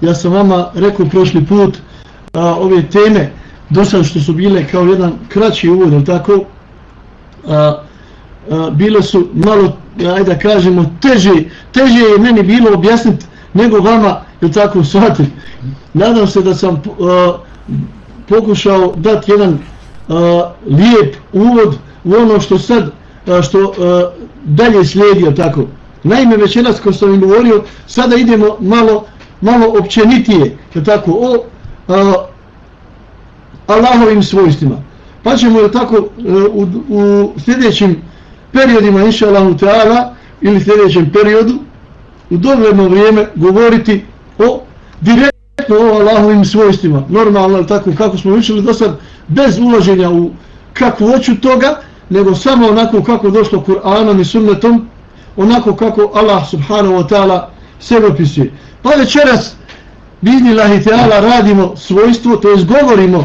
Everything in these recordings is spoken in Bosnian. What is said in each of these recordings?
Ja sam vama rekao prošli put a, ove teme do sad što su bile kao jedan kraći uvod, tako? A, a, bile su malo, ajde da kažemo, teže, teže je meni bilo objasniti nego vama, je tako, shvatiti. Nadam se da sam a, pokušao dati jedan a, lijep uvod u ono što sad, a, što a, dalje slijedi, tako? Naime, večeras, ko sam im govorio, sada idemo malo malo općenitije, je tako, o a, Allahovim svojstvima. Pa ćemo, je tako, e, u, u sljedećim periodima, inša Allahu Teala, ili sljedećem periodu, u dogledno vrijeme govoriti o direktno o Allahovim svojstvima. Normalno, je tako, kako smo učili do sad, bez ulaženja u kakvu oću toga, nego samo onako kako došlo Kur'anom i sunnetom, onako kako Allah subhanahu wa ta'ala sebe opisuje. Pa večeras, bizni lahi teala, radimo svojstvo, to jest govorimo,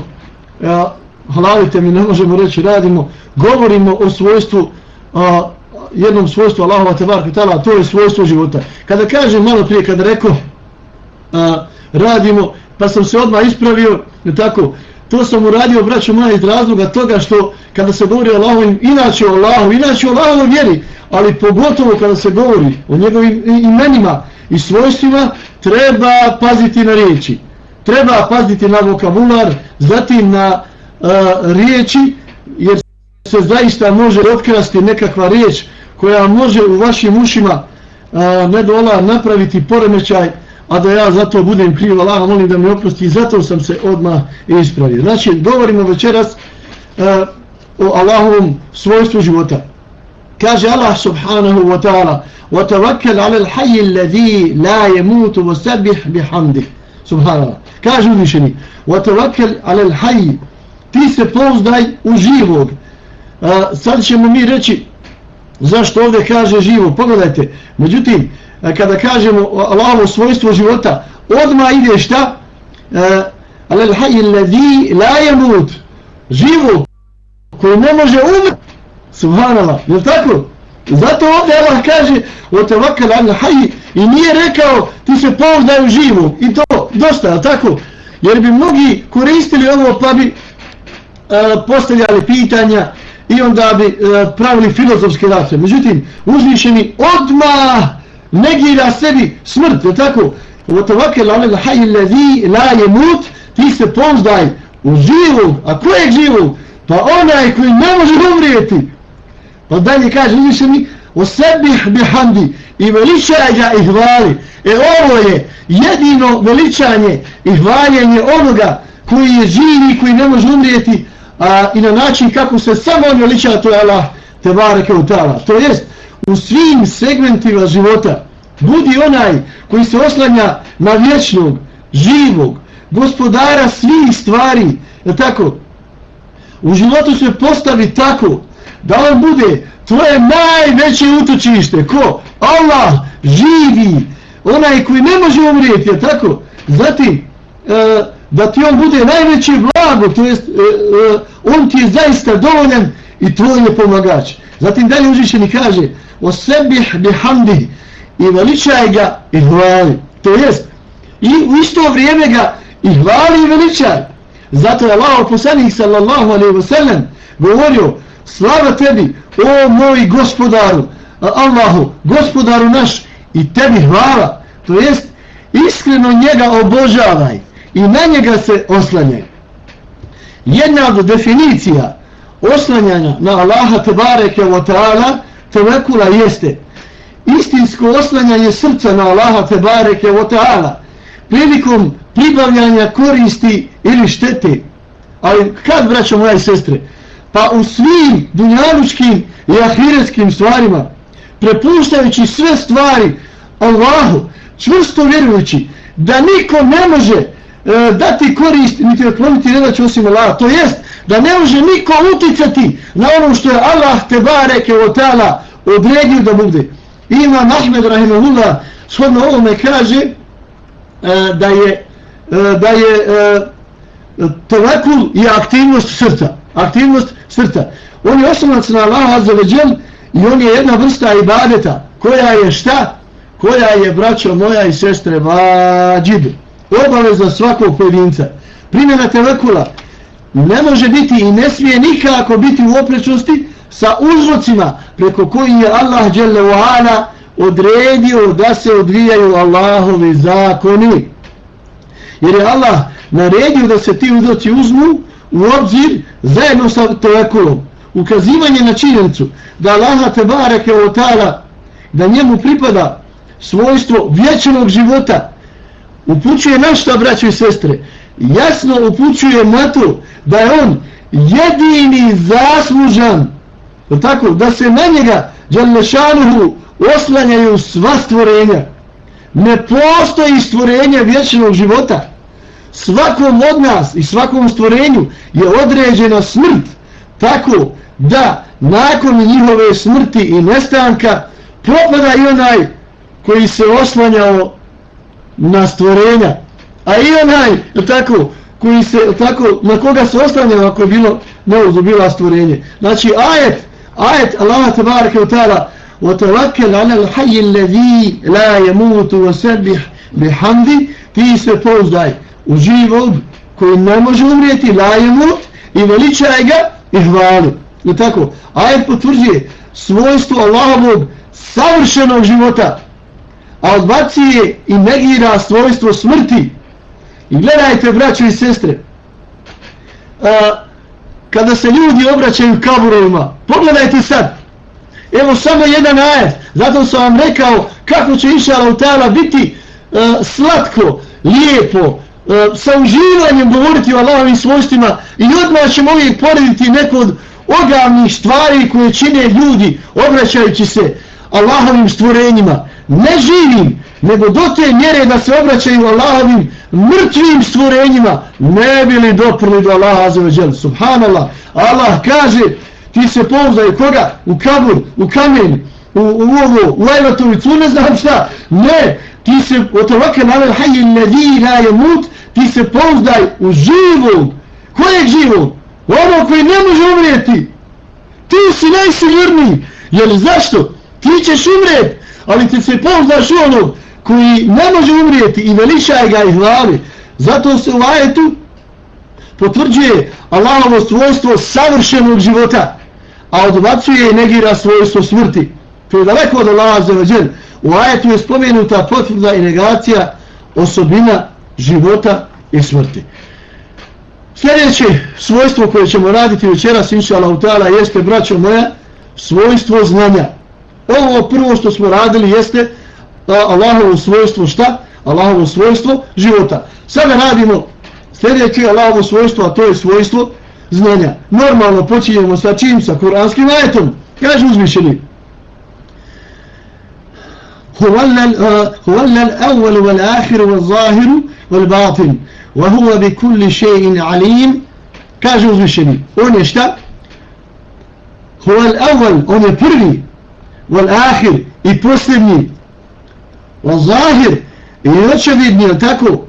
ja, hvalite mi, ne možemo reći radimo, govorimo o svojstvu, a, jednom svojstvu Allahova tebarka teala, to je svojstvo života. Kada kažem malo prije, kada rekao, a, radimo, pa sam se odmah ispravio, ne tako, to sam uradio, braćo moja, iz razloga toga što kada se govori o Allahovim, inače o Allahu, inače o Allahovoj vjeri, ali pogotovo kada se govori o njegovim imenima, i svojstvima treba paziti na riječi. Treba paziti na vokabular zatim na uh, riječi jer se zaista može otkrasti nekakva riječ koja može u vašim ušima uh, ne dola napraviti poremećaj a da ja zato budem krivo Allah molim da mi oprosti i zato sam se odmah ispravio. Znači govorimo večeras uh, o Allahovom svojstvu života. kaže Allah subhanahu wa ta'ala وتوكل على الحي الذي لا يموت وسبح بحمده سبحان الله kaže uzvišeni وتوكل على الحي ti se pouzdaj u živog a, sad ćemo mi reći zašto ovdje kaže živo pogledajte međutim kada kažemo Allahovo svojstvo života odmah ide šta على الحي الذي لا يموت živo koji ne može umrti subhanallah je tako Zato ovdje Allah kaže o tevakal al haji i nije rekao ti se pouzdaju živu i to dosta, tako? Jer bi mnogi koristili ovo pa bi e, postavljali pitanja i onda bi e, pravili filozofske rasve. Međutim, uzvišeni odmah negira sebi smrt, je tako? O tevakal al haji lezi la je mut, ti se pouzdaj u živu, a kojeg živu? Pa onaj koji ne može umrijeti. Pa dalje kaže uzvišeni Osebih sebih bihamdi i veličaj ga i hvali. E ovo je jedino veličanje i hvaljenje onoga koji je živi, koji ne može umrijeti a, i na način kako se samo on veliča, to je Allah te bareke u. To jest, u svim segmentima života budi onaj koji se oslanja na vječnog, živog, gospodara svih stvari, je tako? U životu se postavi tako da on bude tvoje najveće utočište. Ko? Allah živi. Onaj koji ne može umrijeti, je tako? Zatim, e, da ti on bude najveće blago, to jest, e, e, on ti je zaista dovoljan i tvoj je pomagač. Zatim dalje užišeni kaže, o sebi bihamdi i veličaj ga i hvali. To jest, i u isto vrijeme ga i hvali i veličaj. Zato je Allah poslanik sallallahu alaihi wa sallam govorio, slava tebi, o moj gospodaru, Allahu, gospodaru naš, i tebi hvala, to jest, iskreno njega obožavaj i na njega se oslanjaj. Jedna od definicija oslanjanja na Allaha tebareke wa ta'ala tevekula jeste istinsko oslanjanje srca na Allaha tebareke wa ta'ala prilikom pribavljanja koristi ili štete. Ali kad, braćo moja i sestre, pa u svim dunjalučkim i ahiretskim stvarima, prepuštajući sve stvari Allahu, čvrsto vjerujući da niko ne može e, dati korist, niti otkloniti nedaću osim Allah, to jest da ne može niko uticati na ono što je Allah te bareke o tala odredio da bude. Ima Ahmed Rahimahullah shodno ovome kaže e, da je e, da je e, tevakul i aktivnost srca aktivnost srca. On je osnovac na Allah azza i on je jedna vrsta ibadeta koja je šta? koja je, braćo moja i sestre, vađib, obaveza svakog pojedinca. Primjena tevekula ne može biti i ne smije nikako biti u oprečnosti sa uzrocima preko koji je Allah dželle odredio da se odvijaju Allahovi zakoni. Jer je Allah naredio da se ti uzroci uzmu u obzir zajedno sa tevekulom. Ukazivanje na činjenicu da Allah te bareke o tala da njemu pripada svojstvo vječnog života upućuje na šta braćo i sestre? Jasno upućuje na to da je on jedini zaslužan tako, da se na njega Đalešanuhu oslanjaju sva stvorenja. Ne postoji stvorenje vječnog života svakom od nas i svakom stvorenju je određena smrt tako da nakon njihove smrti i nestanka propada i onaj koji se oslanjao na stvorenja a i onaj tako koji se tako na koga se oslanjao ako je bilo neuzubila stvorenje znači ajet ajet Allah tabaraka wa ta'ala وتوكل على الحي الذي لا يموت وسبح بحمد ti se pouzdaj u koji ne može umrijeti lajemut i veličaj ga i hvali i tako? Ajet potvrđuje svojstvo Allahovog savršenog života a odbacije i negira svojstvo smrti. I gledajte braćo i sestre a, kada se ljudi obraćaju kaburovima pogledajte sad. Evo samo jedan ajet zato sam vam rekao kako će inša lautala biti a, slatko, lijepo E, sa uživanjem govoriti o Allahovim svojstvima i odmah ćemo uvijek porediti neko od ogavnih stvari koje čine ljudi obraćajući se Allahovim stvorenjima. Ne živim nego do te mjere da se obraćaju Allahovim mrtvim stvorenjima. Ne bili doprli do Allaha azzawajal subhanallah. Allah kaže ti se pouzdaj koga? U kabur u kamen u, u ovo u ajvatovicu ne znam šta. Ne ti se otovake nalel hajji ledhi la je mut ti se pouzdaj u živog kojeg živog ono koji ne može umrijeti ti si najsigurniji jer zašto ti ćeš umrijeti ali ti se pouzdaš u onog koji ne može umrijeti i veličaj ga i hlavi. Zato se u ajetu potvrđuje Allahovo svojstvo savršenog života, a odbacuje i negira svojstvo smrti. To je daleko od Allaha za veđer. U ajetu je spomenuta potvrda i negacija osobina života i smrti. Sljedeće svojstvo koje ćemo raditi večeras, inša lautala, jeste, braćo moja, svojstvo znanja. Ovo prvo što smo radili jeste Allahovo svojstvo šta? Allahovo svojstvo života. Sada radimo sljedeće Allahovo svojstvo, a to je svojstvo znanja. Normalno počinjemo sa čim? Sa koranskim ajetom. Kaže uzmišljeni. Huvallel uh, huvalle evvalu vel ahiru vel zahiru والباطن. وهو بكل شيء عليم كاجوز الشني ونشتا هو الأول هو البري والآخر يبوسلني والظاهر يرتشفيدني وتاكو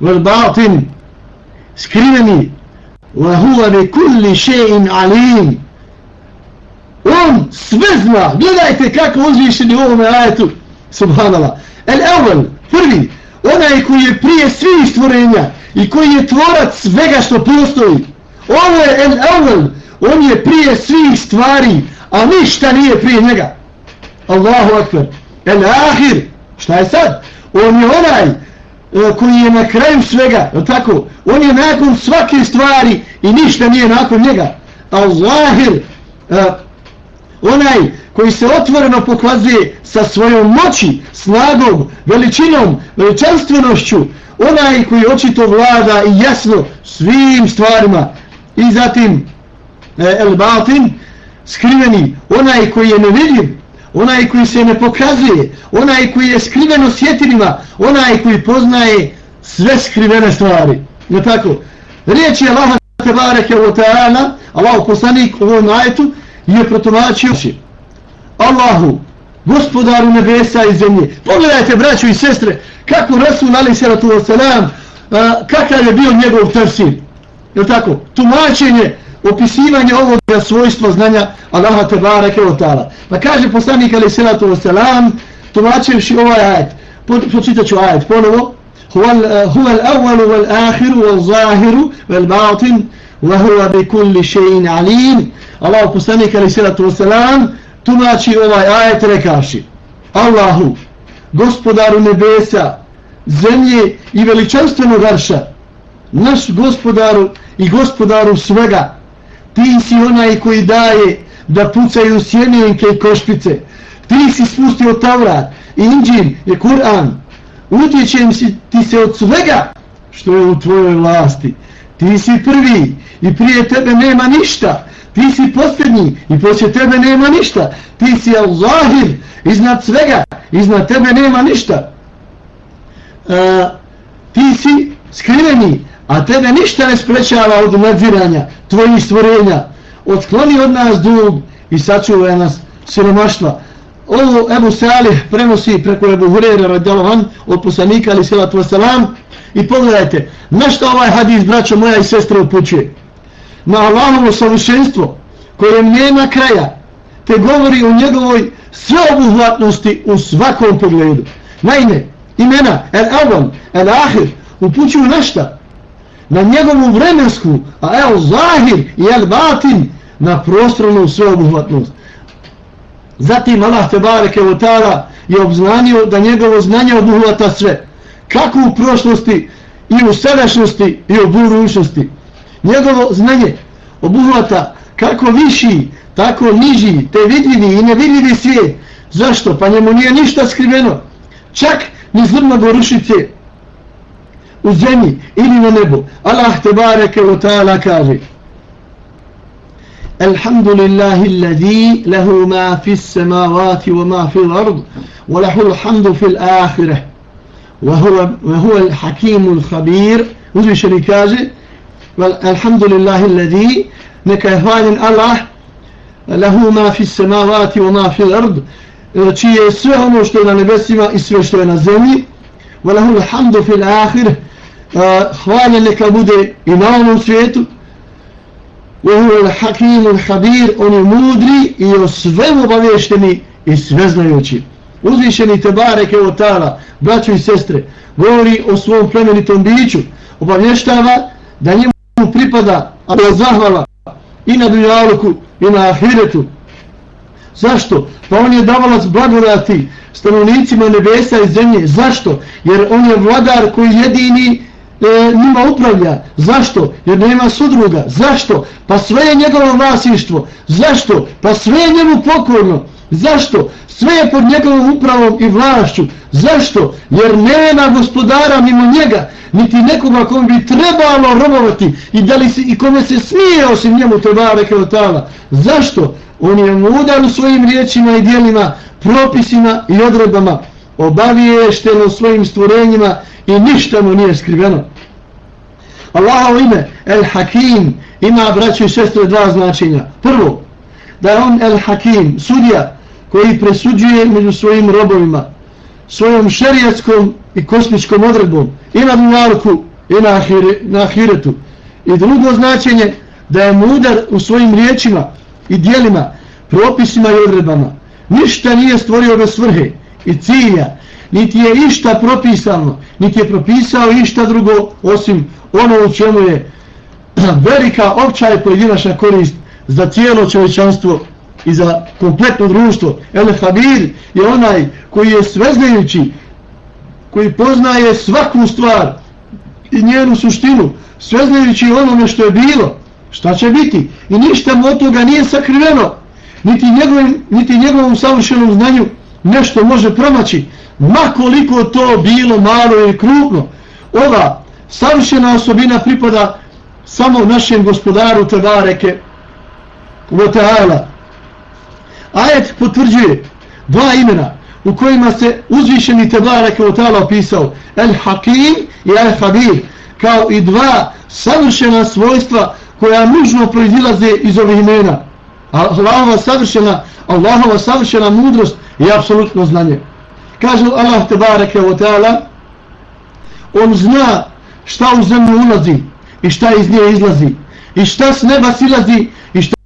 والباطن سكرينني وهو بكل شيء عليم. ون سبزنا. قلت لك كاك وزي شنو هو سبحان الله. الأول فري onaj koji je prije svih stvorenja i koji je tvorac svega što postoji ovo je el evvel on je prije svih stvari a ništa nije prije njega. Allahu akbar. El ahir. Šta je sad? On je onaj e, koji je na kraju svega tako? On je nakon svake stvari i ništa nije nakon njega. Al zahir e, onaj koji se otvoreno pokazuje sa svojom moći, snagom, veličinom, veličanstvenošću, onaj koji očito vlada i jasno svim stvarima i zatim e, el batin skriveni, onaj koji je nevidljiv, onaj koji se ne pokazuje, onaj koji je skriven osjetilima, onaj koji poznaje sve skrivene stvari. Ne tako? Riječ je Allah tebareke o ta'ala, Allah poslanik u ovom ajetu, je protumačio Allahu, gospodaru nebesa i zemlje. Pogledajte, braću i sestre, kako Rasul Ali Seratu Wasalam, kakav je bio njegov tafsir. Je tako? Tumačenje opisivanje ovog svojstva znanja Allaha te bareke. Pa kaže poslanik ali Seratu wasalam tumačivši ovaj ajet, počitat ću ajet ponovo, huwa al-awwalu eh, wal-akhiru wal-zahiru wal-batin wa huwa bi kulli shay'in alim. Allah poslanik ali salatu vesselam tumači ovaj ajet rekavši: Allahu, gospodaru nebesa, zemlje i veličanstvenog arša, naš gospodaru i gospodaru svega, ti si onaj koji daje da pucaju sjenjenke i košpice, ti si spustio Tavrat i Inđin i Kur'an, utječem si ti se od svega što je u tvojoj vlasti. Ti si prvi i prije tebe nema ništa. Ti si posljednji i poslije tebe nema ništa. Ti si al-Zahir iznad svega. Iznad tebe nema ništa. E, ti si skriveni, a tebe ništa ne sprečava od nadziranja tvojih stvorenja. Otkloni od nas dug i sačuvaj nas siromaštva ovo Ebu Salih prenosi preko Ebu Hureyre radijalovan od poslanika ali salatu wasalam i pogledajte na što ovaj hadis braćo moja i sestra upućuje? Na Allahovo savršenstvo kojem nema kraja te govori o njegovoj sveobuhvatnosti u svakom pogledu. Naime imena El Avam, El Ahir upućuju na šta? Na njegovu vremensku a El Zahir i El Batin na prostornu sveobuhvatnost. Zatim Allah te bareke je obznanio da njegovo znanje obuhvata sve kako u prošlosti i u sadašnjosti i u budućnosti. Njegovo znanje obuhvata kako viši, tako niži, te vidljivi i nevidljivi svijet. Zašto? Pa njemu nije ništa skriveno. Čak ni zrna gorušice u zemlji ili na nebu. Allah te bareke u ta'ala kaže Alhamdulillahi alladhi lahu ma fi s-samawati wa ma fi l-ardu wa lahu alhamdu fil fi l-akhirah وهو, وهو الحكيم الخبير وزي شركازي الحمد لله الذي نكهوان الله له ما في السماوات وما في الأرض čije je sve ono što je na nebesima i sve što je na zemlji وله الحمد في الآخرة hvaljen neka bude i na onom svijetu وهو الحكيم الخبير on je mudri i o svemu obavješteni i sveznajući uzvišeni Tebareke o Tala braćo i sestre govori o svom plemenitom biću obavještava da njemu pripada Allah zahvala i na dunjaluku i na ahiretu zašto? pa on je davalac blagodati stanovnicima nebesa i zemlje zašto? jer on je vladar koji jedini e, njima upravlja. Zašto? Jer nema sudruga. Zašto? Pa sve je njegovo vlasništvo. Zašto? Pa sve je njemu pokorno. Zašto? Sve je pod njegovom upravom i vlašću. Zašto? Jer nema gospodara mimo njega, niti nekoga kom bi trebalo robovati i, da li se, i kome se smije osim njemu tebare keotala. Zašto? On je mudan u svojim riječima i dijelima, propisima i odredbama obaviješteno svojim stvorenjima i ništa mu nije skriveno. Allahovo ime, El Hakim, ima braću i sestre dva značenja. Prvo, da je on El Hakim, sudija koji presuđuje među svojim robovima, svojom šerijatskom i kosmičkom odredbom, i na dunjalku i na, ahire, na ahiretu. I drugo značenje, da je mudar u svojim riječima i dijelima, propisima i odredbama. Ništa nije stvorio bez svrhe i cilja, niti je išta propisano, niti je propisao išta drugo osim ono u čemu je velika opća i pojedinačna korist za cijelo čovječanstvo i za kompletno društvo. El Habir je onaj koji je sveznajući, koji poznaje svaku stvar i njenu suštinu, sveznajući onome što je bilo, šta će biti. I ništa mu od toga nije sakriveno, niti njegovim, niti njegovom savršenom znanju nešto može promaći, makoliko to bilo malo i krupno. Ova savršena osobina pripada samo našem gospodaru Tebareke Voteala. Ajet potvrđuje dva imena u kojima se uzvišeni Tebareke Voteala opisao El Hakim i El Habir kao i dva savršena svojstva koja nužno proizilaze iz ovih imena. Allahova savršena, Allahova savršena mudrost i apsolutno znanje. Kaže Allah tebareke wa ta'ala on zna šta u zemlju ulazi i šta iz nje izlazi i šta s neba silazi i šta